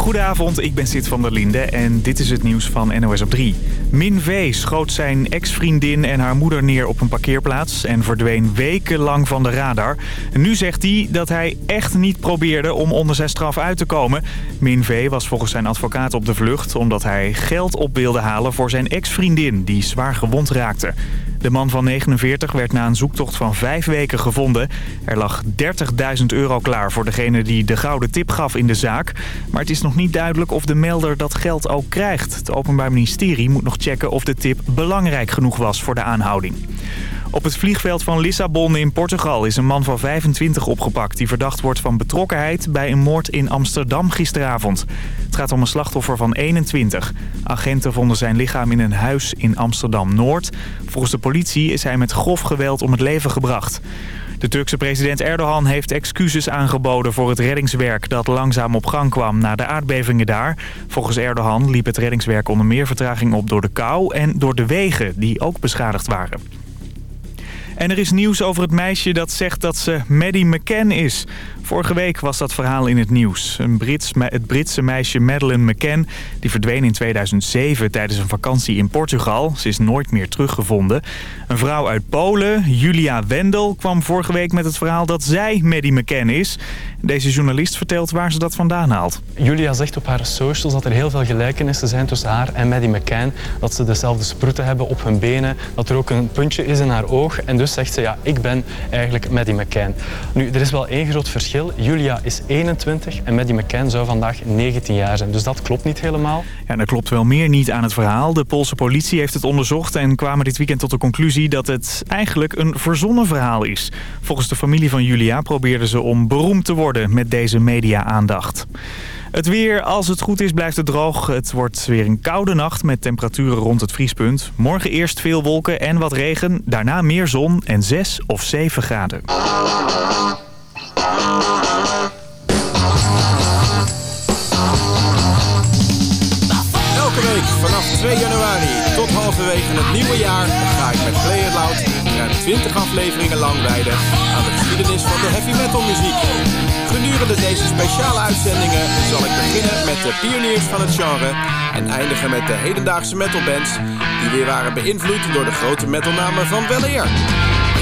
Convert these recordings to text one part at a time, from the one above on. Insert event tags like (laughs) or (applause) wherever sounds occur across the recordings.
Goedenavond, ik ben Sid van der Linde en dit is het nieuws van NOS op 3. Min V schoot zijn ex-vriendin en haar moeder neer op een parkeerplaats... en verdween wekenlang van de radar. nu zegt hij dat hij echt niet probeerde om onder zijn straf uit te komen. Min V was volgens zijn advocaat op de vlucht... omdat hij geld op wilde halen voor zijn ex-vriendin die zwaar gewond raakte. De man van 49 werd na een zoektocht van vijf weken gevonden. Er lag 30.000 euro klaar voor degene die de gouden tip gaf in de zaak. Maar het is nog niet duidelijk of de melder dat geld ook krijgt. Het Openbaar Ministerie moet nog checken of de tip belangrijk genoeg was voor de aanhouding. Op het vliegveld van Lissabon in Portugal is een man van 25 opgepakt... die verdacht wordt van betrokkenheid bij een moord in Amsterdam gisteravond. Het gaat om een slachtoffer van 21. Agenten vonden zijn lichaam in een huis in Amsterdam-Noord. Volgens de politie is hij met grof geweld om het leven gebracht. De Turkse president Erdogan heeft excuses aangeboden voor het reddingswerk dat langzaam op gang kwam na de aardbevingen daar. Volgens Erdogan liep het reddingswerk onder meer vertraging op door de kou en door de wegen die ook beschadigd waren. En er is nieuws over het meisje dat zegt dat ze Maddie McCann is. Vorige week was dat verhaal in het nieuws. Een Brits, het Britse meisje Madeleine McCann die verdween in 2007 tijdens een vakantie in Portugal. Ze is nooit meer teruggevonden. Een vrouw uit Polen, Julia Wendel, kwam vorige week met het verhaal dat zij Maddie McCann is. Deze journalist vertelt waar ze dat vandaan haalt. Julia zegt op haar socials dat er heel veel gelijkenissen zijn tussen haar en Maddie McCann. Dat ze dezelfde sproeten hebben op hun benen, dat er ook een puntje is in haar oog. En dus zegt ze, ja, ik ben eigenlijk Maddie McCann. Nu, er is wel één groot verschil. Julia is 21 en Maddie McCann zou vandaag 19 jaar zijn. Dus dat klopt niet helemaal. Ja, er klopt wel meer niet aan het verhaal. De Poolse politie heeft het onderzocht en kwamen dit weekend tot de conclusie dat het eigenlijk een verzonnen verhaal is. Volgens de familie van Julia probeerden ze om beroemd te worden met deze media-aandacht. Het weer, als het goed is, blijft het droog. Het wordt weer een koude nacht met temperaturen rond het vriespunt. Morgen eerst veel wolken en wat regen. Daarna meer zon en 6 of 7 graden. Elke week vanaf 2 januari tot halverwege het nieuwe jaar ga ik met Play It Loud ruim 20 afleveringen lang wijden aan de geschiedenis van de heavy metal muziek. Gedurende deze speciale uitzendingen zal ik beginnen met de pioniers van het genre en eindigen met de hedendaagse metalbands die weer waren beïnvloed door de grote metalnamen van weleer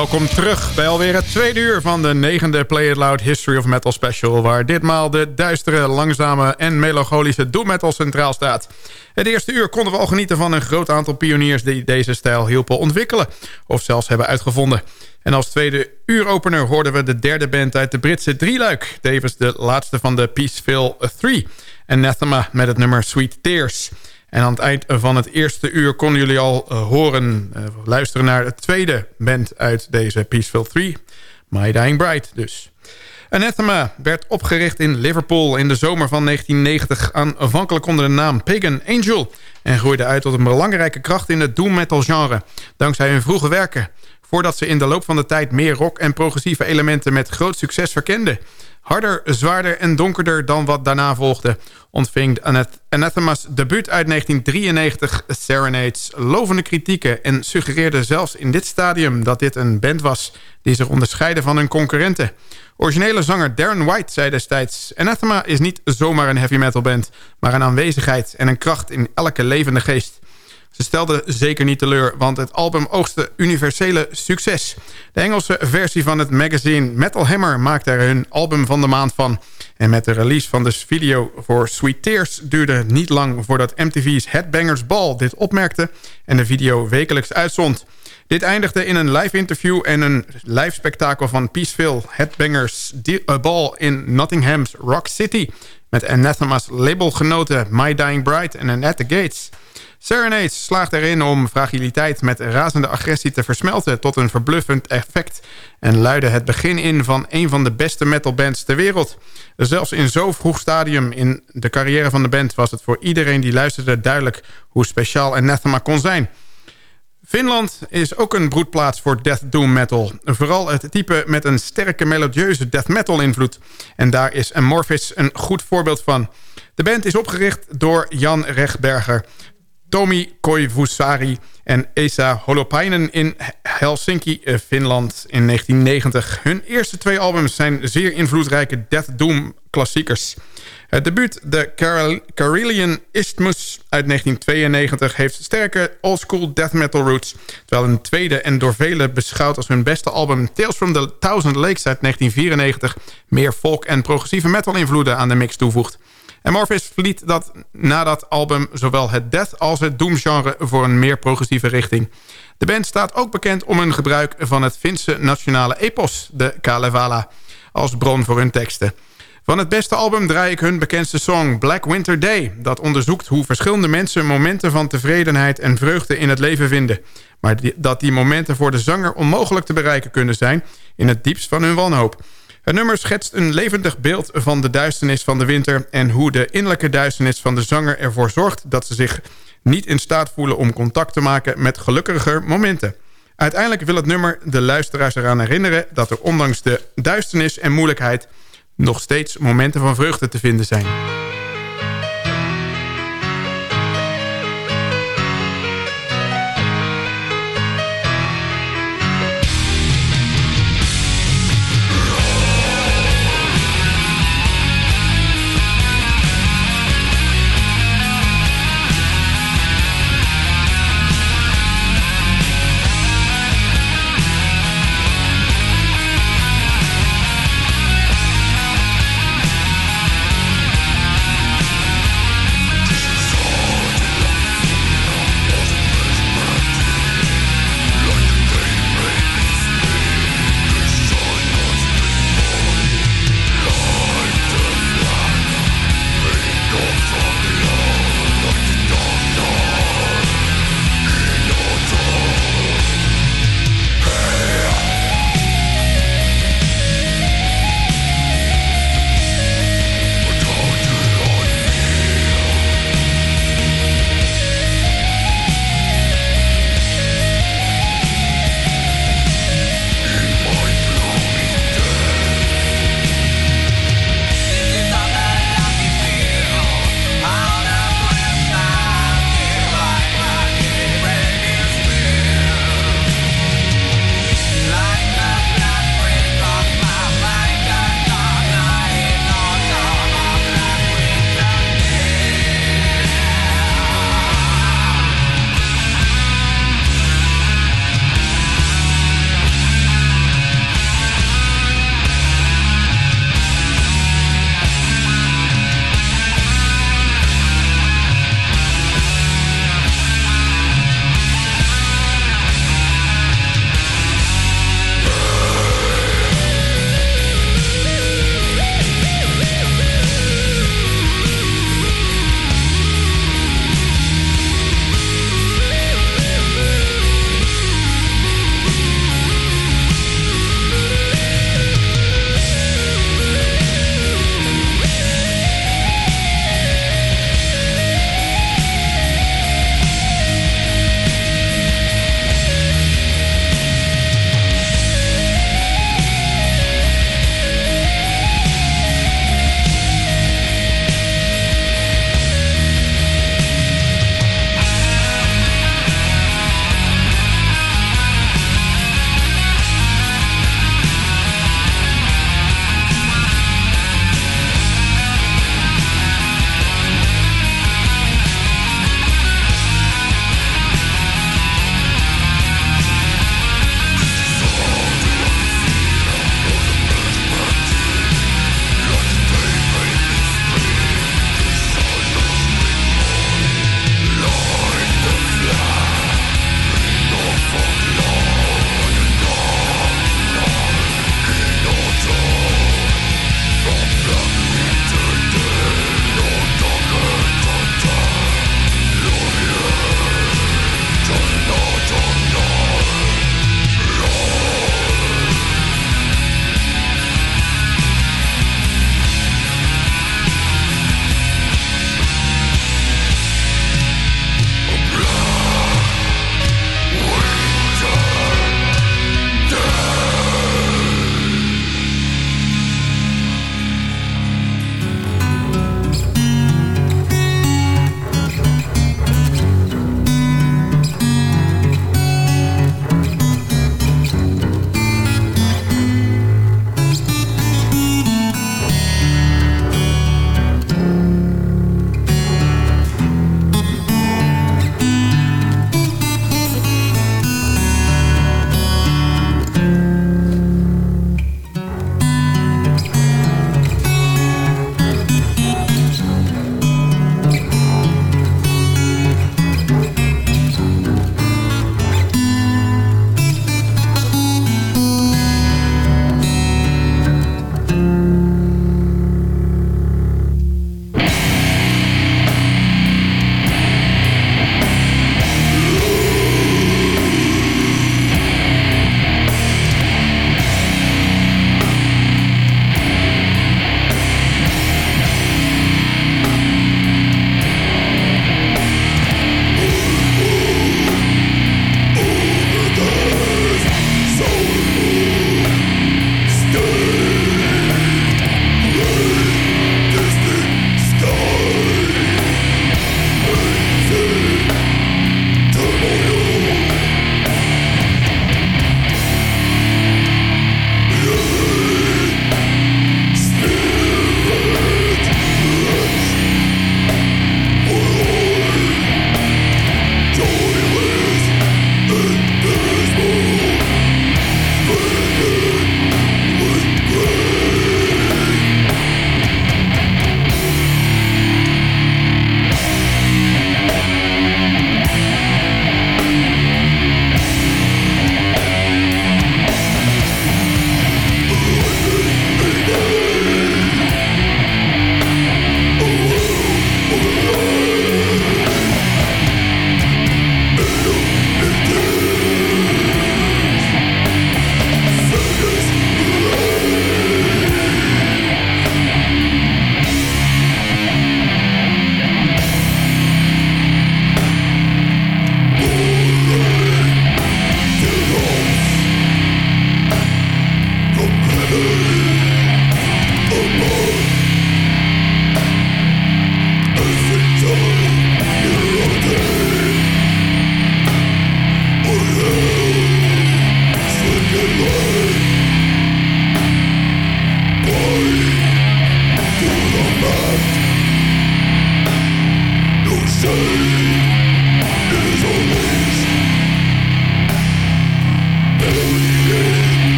Welkom terug bij alweer het tweede uur van de negende Play It Loud History of Metal Special... waar ditmaal de duistere, langzame en melancholische doom metal centraal staat. Het eerste uur konden we al genieten van een groot aantal pioniers... die deze stijl hielpen ontwikkelen of zelfs hebben uitgevonden. En als tweede uuropener hoorden we de derde band uit de Britse drieluik... tevens de laatste van de Peaceville 3, Anathema met het nummer Sweet Tears... En aan het eind van het eerste uur konden jullie al uh, horen... Uh, luisteren naar de tweede band uit deze Peaceful 3. My Dying Bride dus. Anathema werd opgericht in Liverpool in de zomer van 1990... aanvankelijk onder de naam Pagan Angel... en groeide uit tot een belangrijke kracht in het doom metal genre... dankzij hun vroege werken... voordat ze in de loop van de tijd meer rock en progressieve elementen... met groot succes verkenden... Harder, zwaarder en donkerder dan wat daarna volgde... ontving Anathema's debuut uit 1993 Serenades. Lovende kritieken... en suggereerde zelfs in dit stadium dat dit een band was... die zich onderscheidde van hun concurrenten. Originele zanger Darren White zei destijds... Anathema is niet zomaar een heavy metal band... maar een aanwezigheid en een kracht in elke levende geest... Ze stelden zeker niet teleur, want het album oogste universele succes. De Engelse versie van het magazine Metal Hammer maakte er hun album van de maand van. En met de release van de video voor Sweet Tears duurde niet lang voordat MTV's Headbangers Ball dit opmerkte en de video wekelijks uitzond. Dit eindigde in een live interview en een live spektakel van Peaceville Headbangers Ball in Nottingham's Rock City... met Anathema's labelgenoten My Dying Bride en Annette Gates... Serenades slaagt erin om fragiliteit met razende agressie te versmelten... tot een verbluffend effect en luidde het begin in van een van de beste metalbands ter wereld. Zelfs in zo'n vroeg stadium in de carrière van de band... was het voor iedereen die luisterde duidelijk hoe speciaal Anathema kon zijn... Finland is ook een broedplaats voor death doom metal. Vooral het type met een sterke melodieuze death metal invloed. En daar is Amorphis een goed voorbeeld van. De band is opgericht door Jan Rechtberger... Tomi Koivusari en Esa Holopainen in Helsinki, eh, Finland in 1990. Hun eerste twee albums zijn zeer invloedrijke Death Doom klassiekers. Het debuut The Karelian Isthmus uit 1992 heeft sterke oldschool death metal roots... terwijl een tweede en door velen beschouwd als hun beste album... Tales from the Thousand Lakes uit 1994 meer folk en progressieve metal invloeden aan de mix toevoegt. Amorphis verliet dat na dat album zowel het death als het doom-genre voor een meer progressieve richting. De band staat ook bekend om hun gebruik van het Finse nationale epos, de Kalevala, als bron voor hun teksten. Van het beste album draai ik hun bekendste song Black Winter Day... dat onderzoekt hoe verschillende mensen momenten van tevredenheid en vreugde in het leven vinden. Maar dat die momenten voor de zanger onmogelijk te bereiken kunnen zijn... in het diepst van hun wanhoop. Het nummer schetst een levendig beeld van de duisternis van de winter... en hoe de innerlijke duisternis van de zanger ervoor zorgt... dat ze zich niet in staat voelen om contact te maken met gelukkiger momenten. Uiteindelijk wil het nummer de luisteraars eraan herinneren... dat er ondanks de duisternis en moeilijkheid... nog steeds momenten van vreugde te vinden zijn.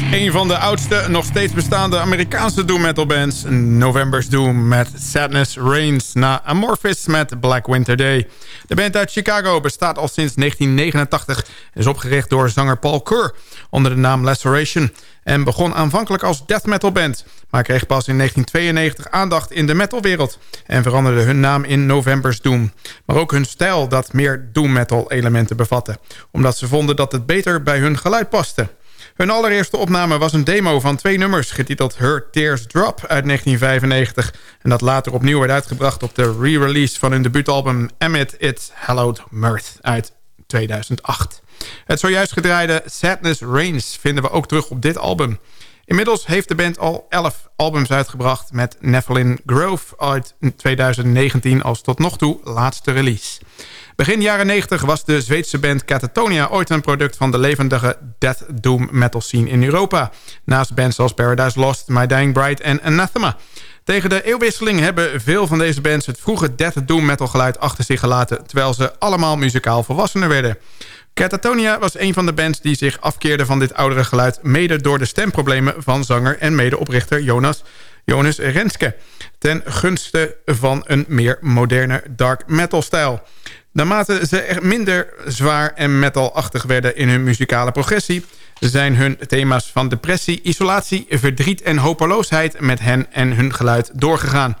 Een van de oudste, nog steeds bestaande Amerikaanse doom metal bands. November's Doom met Sadness Reigns na Amorphis met Black Winter Day. De band uit Chicago bestaat al sinds 1989 en is opgericht door zanger Paul Kerr onder de naam Laceration. En begon aanvankelijk als death metal band, maar kreeg pas in 1992 aandacht in de metalwereld en veranderde hun naam in November's Doom. Maar ook hun stijl dat meer doom metal elementen bevatte, omdat ze vonden dat het beter bij hun geluid paste. Hun allereerste opname was een demo van twee nummers... getiteld Her Tears Drop uit 1995... en dat later opnieuw werd uitgebracht op de re-release... van hun debuutalbum Amid It's Hallowed Mirth uit 2008. Het zojuist gedraaide Sadness Reigns vinden we ook terug op dit album. Inmiddels heeft de band al 11 albums uitgebracht... met Nephilim Grove uit 2019 als tot nog toe laatste release. Begin jaren 90 was de Zweedse band Catatonia ooit een product van de levendige death doom metal scene in Europa. Naast bands als Paradise Lost, My Dying Bride en Anathema. Tegen de eeuwwisseling hebben veel van deze bands het vroege death doom metal geluid achter zich gelaten... terwijl ze allemaal muzikaal volwassener werden. Catatonia was een van de bands die zich afkeerde van dit oudere geluid... mede door de stemproblemen van zanger en medeoprichter Jonas, Jonas Renske... ten gunste van een meer moderne dark metal stijl. Naarmate ze er minder zwaar en metalachtig werden in hun muzikale progressie... zijn hun thema's van depressie, isolatie, verdriet en hopeloosheid... met hen en hun geluid doorgegaan.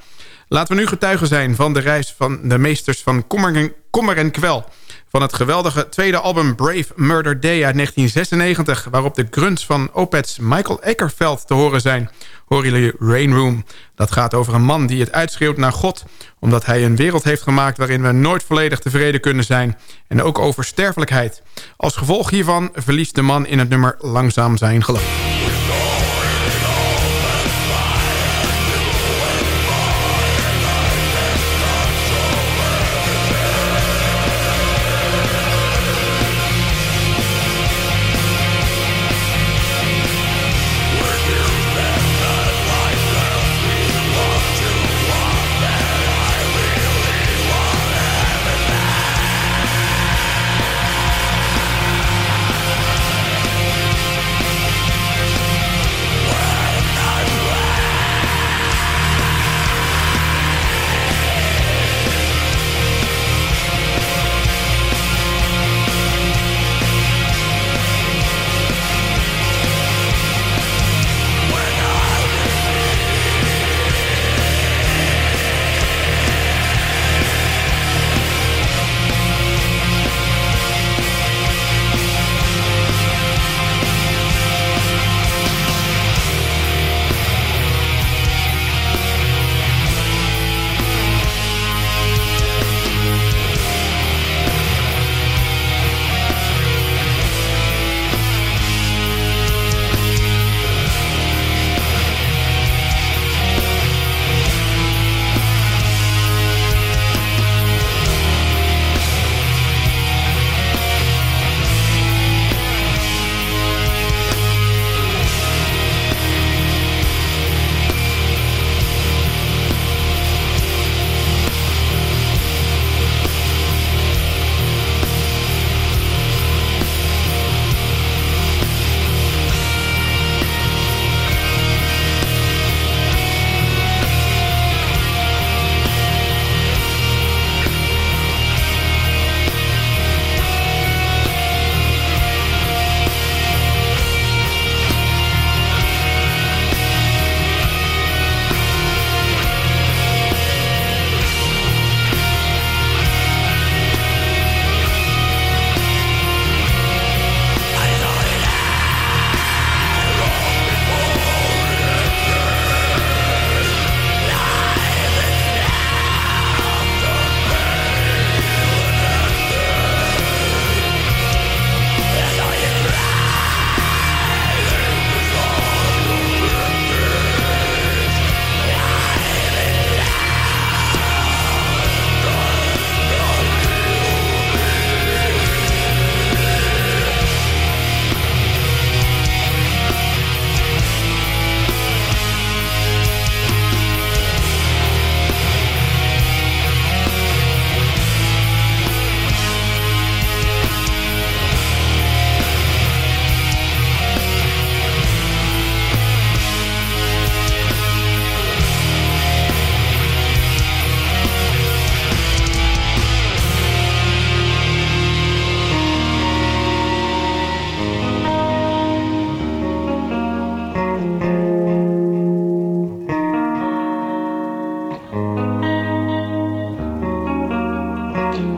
Laten we nu getuigen zijn van de reis van de meesters van Kommer en, Kommer en Kwel... van het geweldige tweede album Brave Murder Day uit 1996... waarop de grunts van Opeth's Michael Eckerveld te horen zijn horen jullie Rain Room. Dat gaat over een man die het uitschreeuwt naar God... omdat hij een wereld heeft gemaakt waarin we nooit volledig tevreden kunnen zijn. En ook over sterfelijkheid. Als gevolg hiervan verliest de man in het nummer langzaam zijn geloof.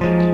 Elke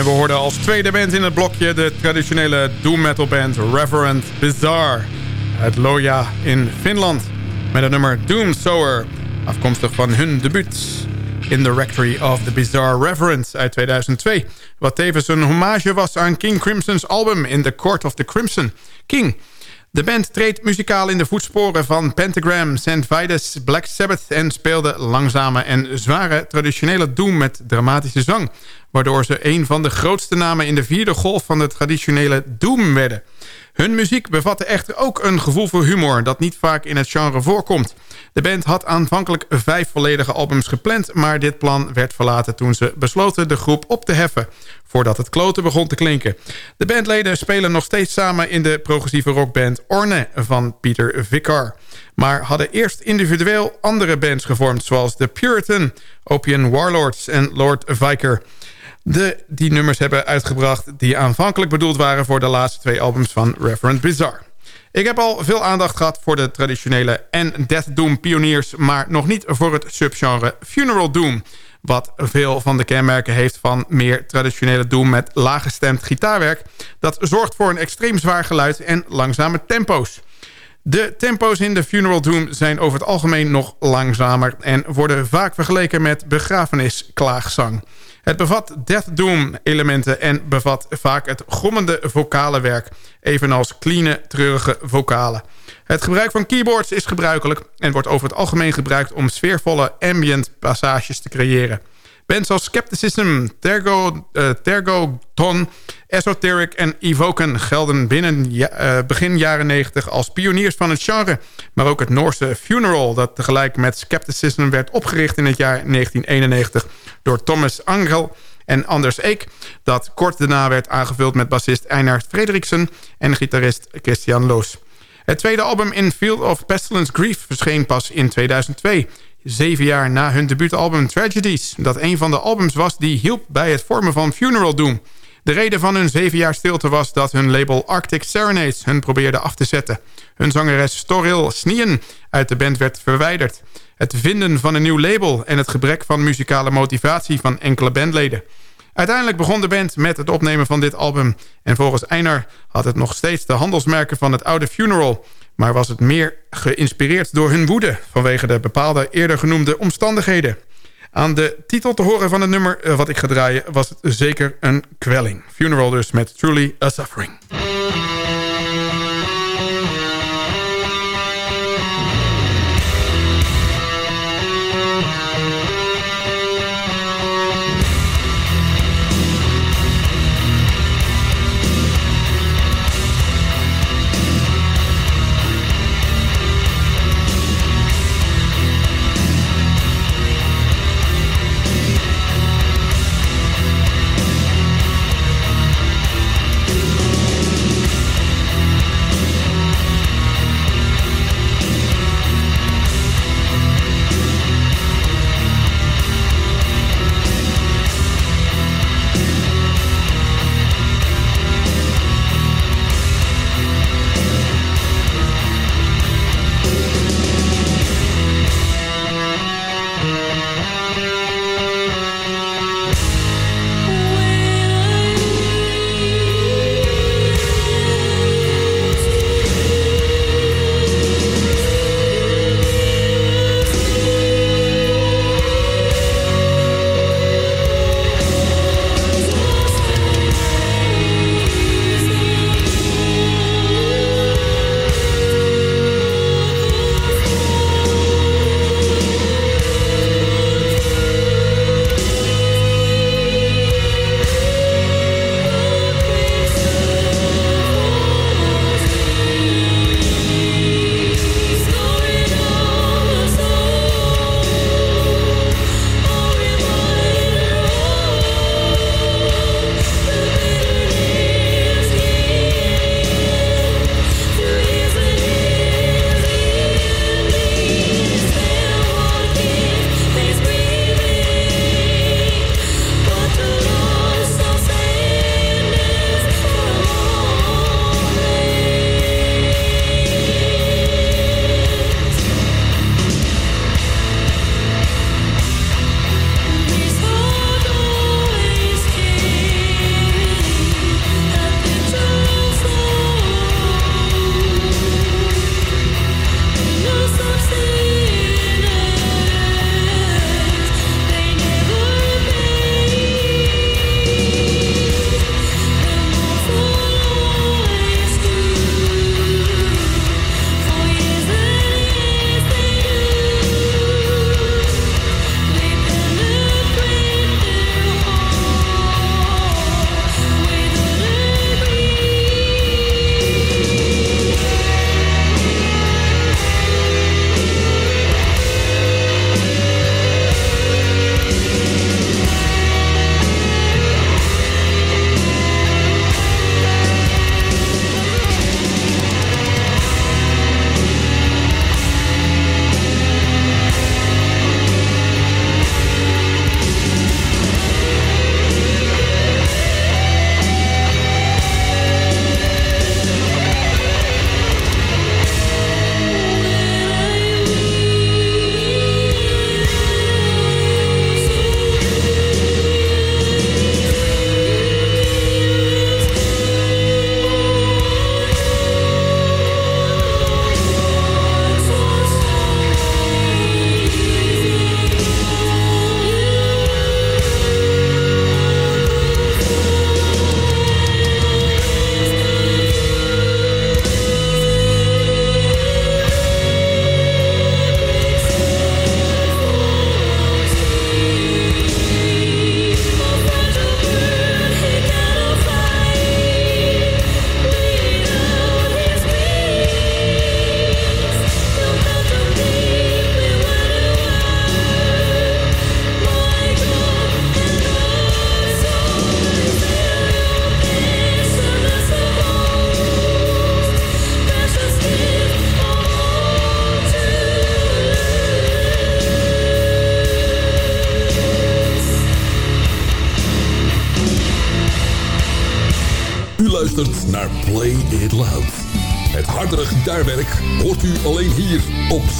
En we hoorden als tweede band in het blokje de traditionele doom metal band Reverend Bizarre uit Loja in Finland. Met het nummer Doom Sower, afkomstig van hun debuut in the Rectory of the Bizarre Reverend uit 2002. Wat tevens een hommage was aan King Crimson's album In the Court of the Crimson King... De band treedt muzikaal in de voetsporen van Pentagram, St. Vitus, Black Sabbath... en speelde langzame en zware traditionele doom met dramatische zang... waardoor ze een van de grootste namen in de vierde golf van de traditionele doom werden... Hun muziek bevatte echter ook een gevoel voor humor... dat niet vaak in het genre voorkomt. De band had aanvankelijk vijf volledige albums gepland... maar dit plan werd verlaten toen ze besloten de groep op te heffen... voordat het kloten begon te klinken. De bandleden spelen nog steeds samen in de progressieve rockband Orne van Peter Vicar maar hadden eerst individueel andere bands gevormd... zoals The Puritan, Opium Warlords en Lord Viker de, die nummers hebben uitgebracht... die aanvankelijk bedoeld waren voor de laatste twee albums van Reverend Bizarre. Ik heb al veel aandacht gehad voor de traditionele en Death Doom pioniers... maar nog niet voor het subgenre Funeral Doom... wat veel van de kenmerken heeft van meer traditionele Doom... met laaggestemd gitaarwerk. Dat zorgt voor een extreem zwaar geluid en langzame tempo's. De tempo's in de Funeral Doom zijn over het algemeen nog langzamer... en worden vaak vergeleken met begrafenisklaagzang. Het bevat Death Doom elementen en bevat vaak het grommende vocale werk. Evenals clean, treurige vocalen. Het gebruik van keyboards is gebruikelijk... en wordt over het algemeen gebruikt om sfeervolle ambient passages te creëren. Bands als Skepticism, Tergo, uh, Tergoton, Esoteric en Evoken gelden binnen uh, begin jaren 90 als pioniers van het genre. Maar ook het Noorse Funeral, dat tegelijk met Skepticism werd opgericht in het jaar 1991 door Thomas Angel en Anders Eek... dat kort daarna werd aangevuld met bassist Einhard Frederiksen en gitarist Christian Loos. Het tweede album In Field of Pestilence Grief verscheen pas in 2002 zeven jaar na hun debuutalbum Tragedies... dat een van de albums was die hielp bij het vormen van Funeral Doom. De reden van hun zeven jaar stilte was dat hun label Arctic Serenades... hun probeerde af te zetten. Hun zangeres Storil Snien uit de band werd verwijderd. Het vinden van een nieuw label en het gebrek van muzikale motivatie van enkele bandleden... Uiteindelijk begon de band met het opnemen van dit album... en volgens Einar had het nog steeds de handelsmerken van het oude Funeral maar was het meer geïnspireerd door hun woede... vanwege de bepaalde eerder genoemde omstandigheden. Aan de titel te horen van het nummer eh, wat ik ga draaien... was het zeker een kwelling. Funeral dus met Truly a Suffering.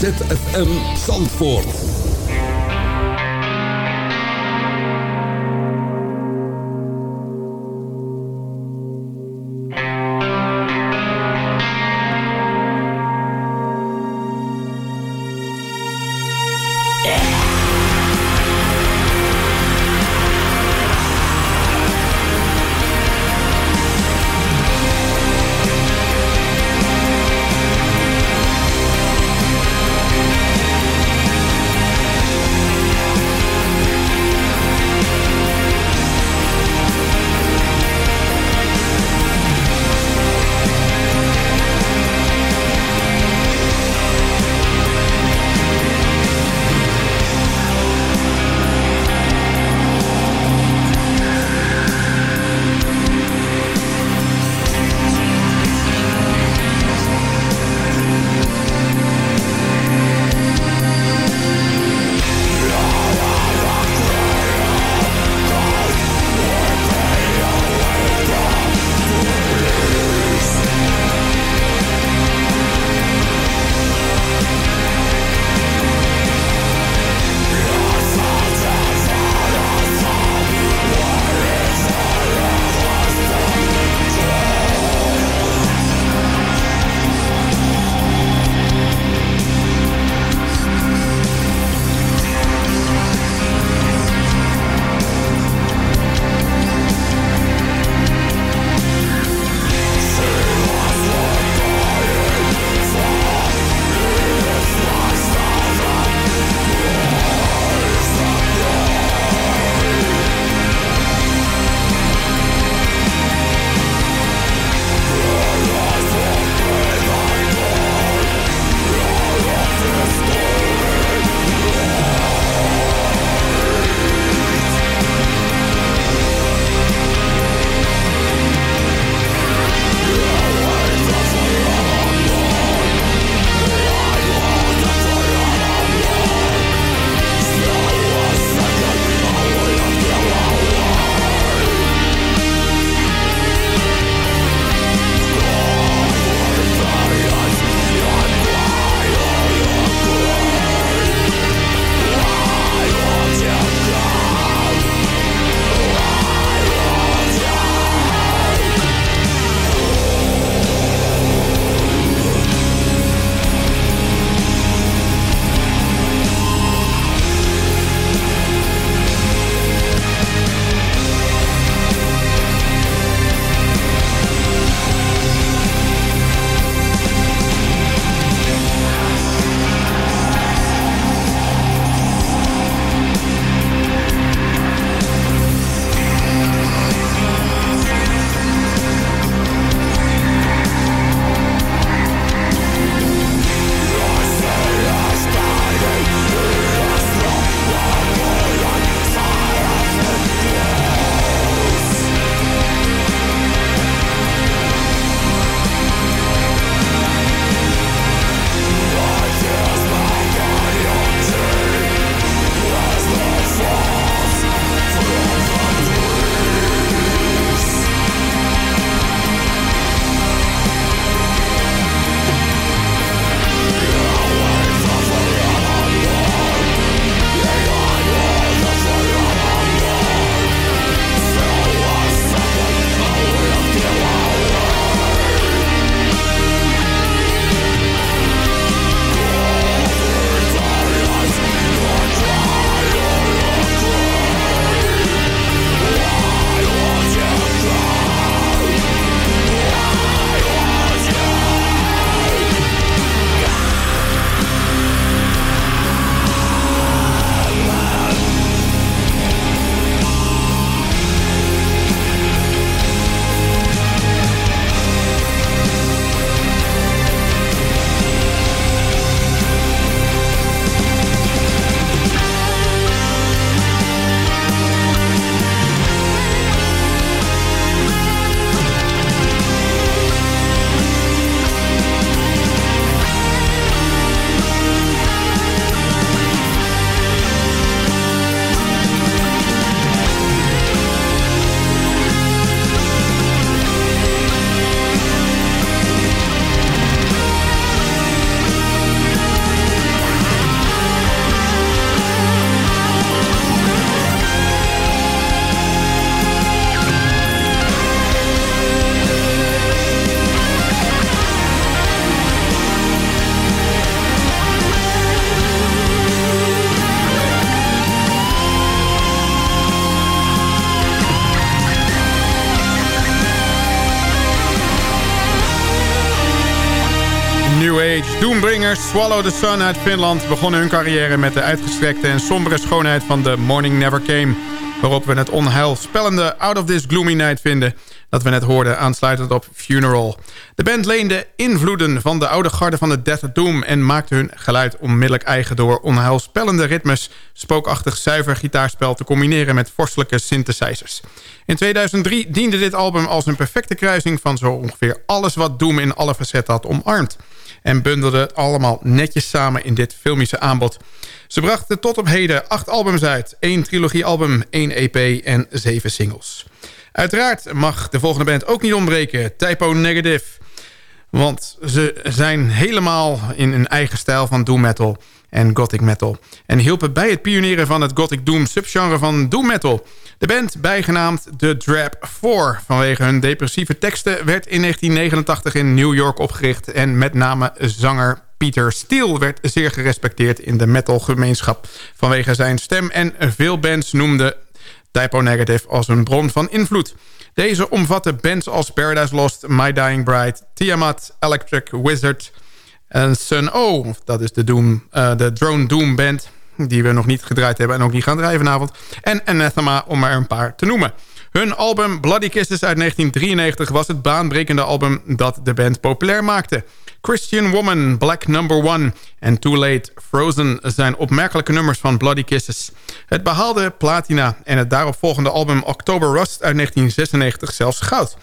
ZFM Zandvoort. Swallow the Sun uit Finland begonnen hun carrière met de uitgestrekte en sombere schoonheid van The Morning Never Came. Waarop we het onheilspellende Out of This Gloomy Night vinden dat we net hoorden aansluitend op Funeral. De band leende invloeden van de oude garde van de Death Doom... en maakte hun geluid onmiddellijk eigen door onheilspellende ritmes... spookachtig zuiver gitaarspel te combineren met vorstelijke synthesizers. In 2003 diende dit album als een perfecte kruising van zo ongeveer alles wat Doom in alle facetten had omarmd. En bundelde het allemaal netjes samen in dit filmische aanbod. Ze brachten tot op heden acht albums uit, één trilogiealbum, één EP en zeven singles. Uiteraard mag de volgende band ook niet ontbreken, Typo Negative. Want ze zijn helemaal in een eigen stijl van doom metal en gothic metal. En hielpen bij het pionieren van het gothic doom subgenre van doom metal. De band, bijgenaamd The Drap 4 vanwege hun depressieve teksten... werd in 1989 in New York opgericht... en met name zanger Peter Steele werd zeer gerespecteerd in de metalgemeenschap... vanwege zijn stem en veel bands noemden Typo Negative als een bron van invloed. Deze omvatte bands als Paradise Lost, My Dying Bride... Tiamat, Electric Wizard en Sun O. Dat is de, Doom, uh, de Drone Doom band die we nog niet gedraaid hebben en ook niet gaan draaien vanavond. En Anathema, om maar een paar te noemen. Hun album Bloody Kisses uit 1993 was het baanbrekende album dat de band populair maakte. Christian Woman, Black Number One en Too Late Frozen zijn opmerkelijke nummers van Bloody Kisses. Het behaalde platina en het daaropvolgende album October Rust uit 1996 zelfs goud.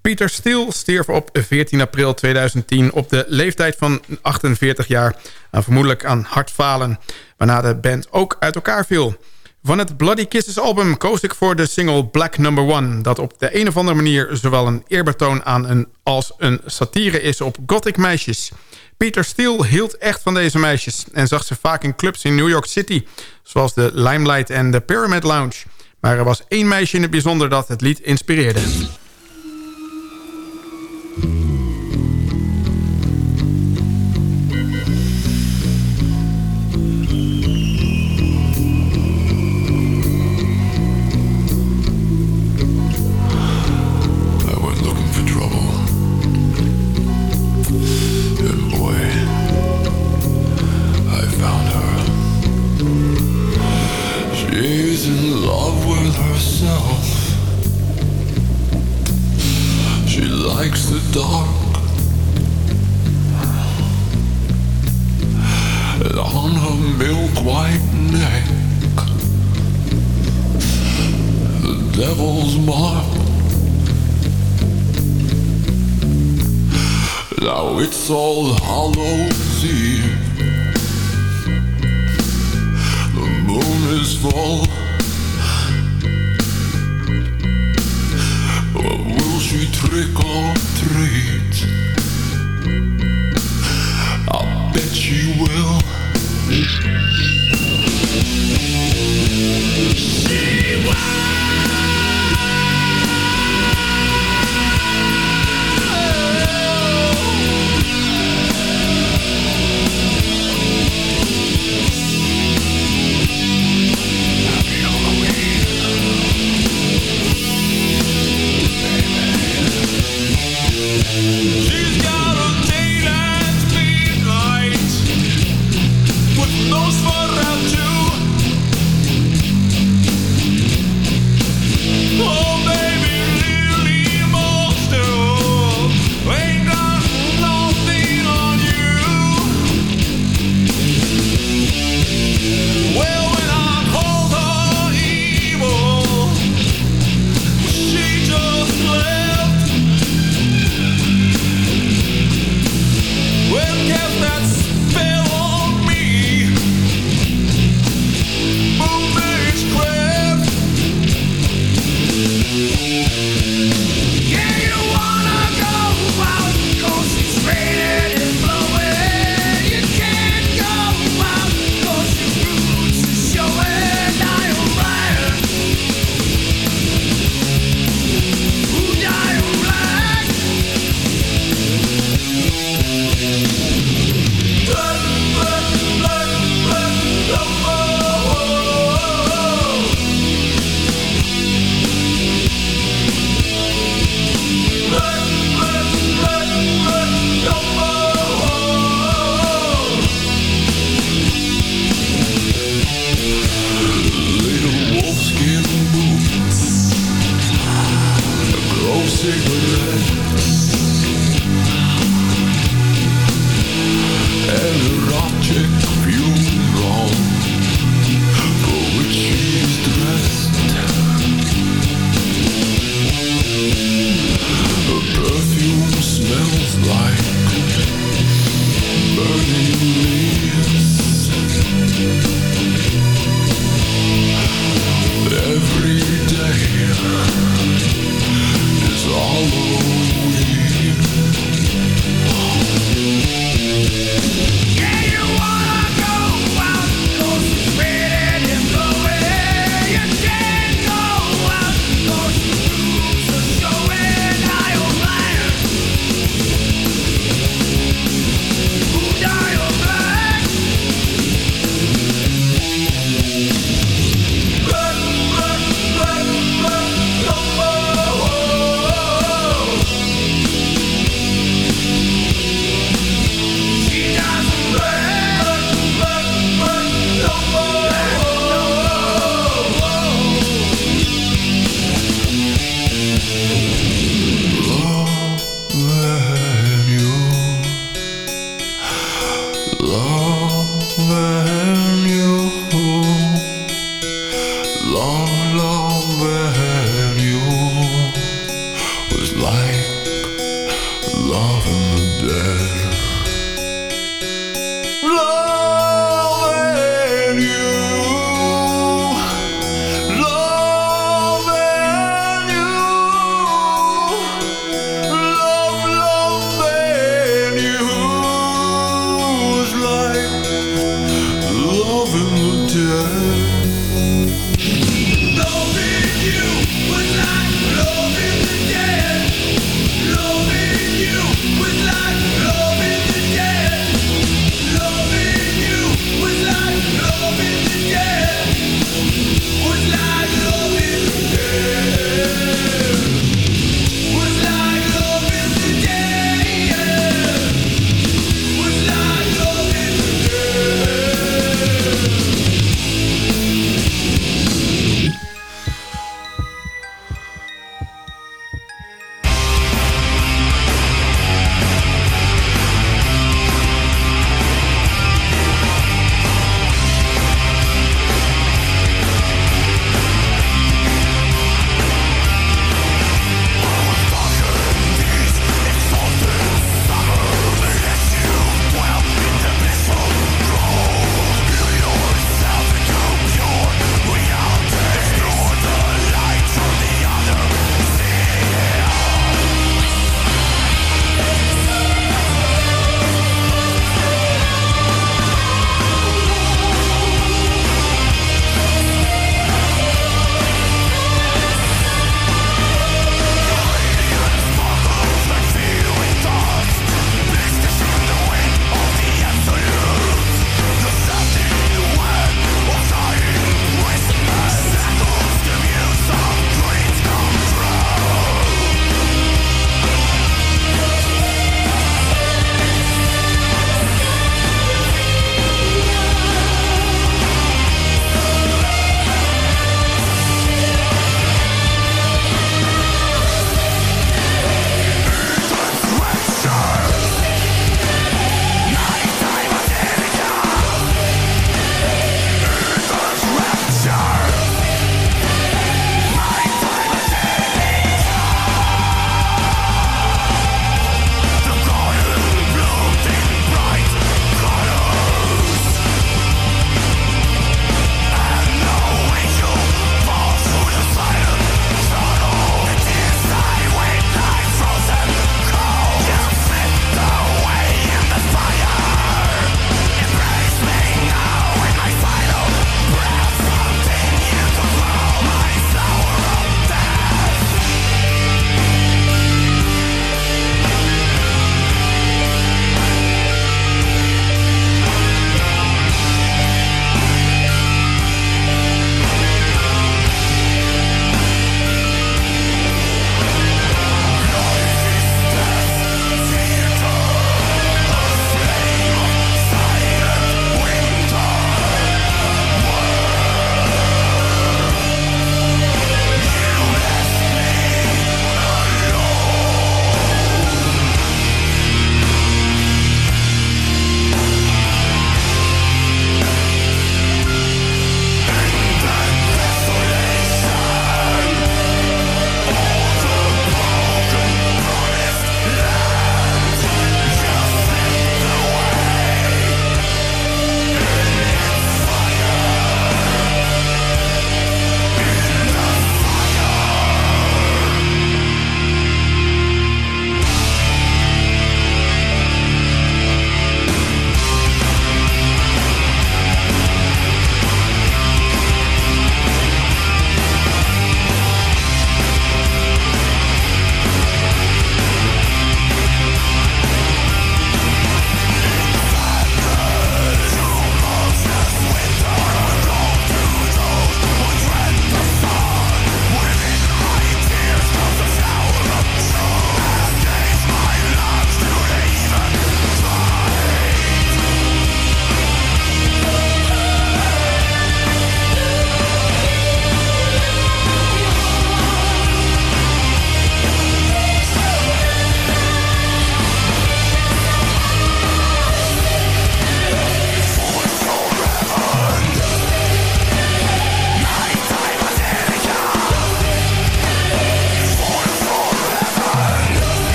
Peter Steele stierf op 14 april 2010 op de leeftijd van 48 jaar... vermoedelijk aan hartfalen, waarna de band ook uit elkaar viel. Van het Bloody Kisses album koos ik voor de single Black Number One... dat op de een of andere manier zowel een eerbetoon aan een, als een satire is op gothic meisjes. Peter Steele hield echt van deze meisjes... en zag ze vaak in clubs in New York City... zoals de Limelight en de Pyramid Lounge. Maar er was één meisje in het bijzonder dat het lied inspireerde. all hollow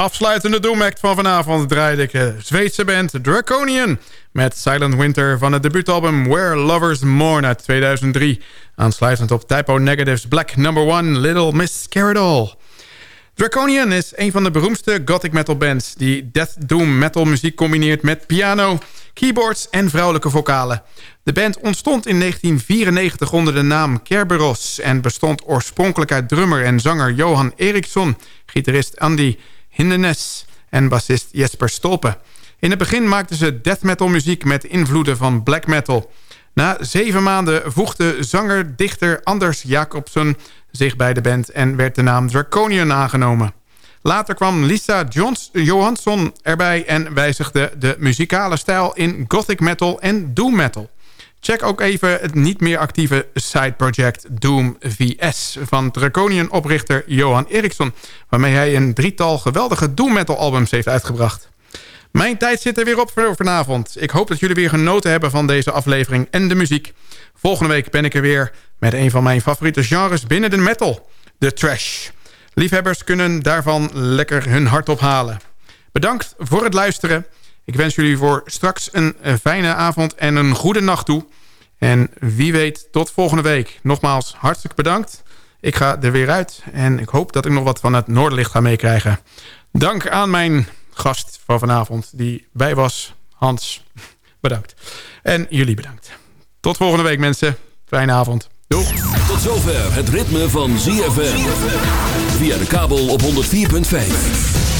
afsluitende doemact van vanavond draaide ik de Zweedse band Draconian... met Silent Winter van het debuutalbum Where Lovers Mourn uit 2003. Aansluitend op Typo Negatives Black Number 1 Little Miss Caradol. Draconian is een van de beroemdste gothic metal bands... die death doom metal muziek combineert met piano, keyboards en vrouwelijke vocalen. De band ontstond in 1994 onder de naam Kerberos... en bestond oorspronkelijk uit drummer en zanger Johan Eriksson... gitarist Andy Hindenes en bassist Jesper Stolpe. In het begin maakten ze death metal muziek met invloeden van black metal... Na zeven maanden voegde zanger-dichter Anders Jacobsen zich bij de band... en werd de naam Draconian aangenomen. Later kwam Lisa Johns Johansson erbij en wijzigde de muzikale stijl in gothic metal en doom metal. Check ook even het niet meer actieve sideproject Doom VS... van Draconian-oprichter Johan Eriksson... waarmee hij een drietal geweldige doom metal albums heeft uitgebracht. Mijn tijd zit er weer op voor vanavond. Ik hoop dat jullie weer genoten hebben van deze aflevering en de muziek. Volgende week ben ik er weer met een van mijn favoriete genres binnen de metal. De trash. Liefhebbers kunnen daarvan lekker hun hart ophalen. Bedankt voor het luisteren. Ik wens jullie voor straks een fijne avond en een goede nacht toe. En wie weet, tot volgende week. Nogmaals, hartstikke bedankt. Ik ga er weer uit en ik hoop dat ik nog wat van het Noorderlicht ga meekrijgen. Dank aan mijn gast van vanavond die bij was. Hans, (laughs) bedankt. En jullie bedankt. Tot volgende week mensen. Fijne avond. Tot zover het ritme van ZFM. Via de kabel op 104.5.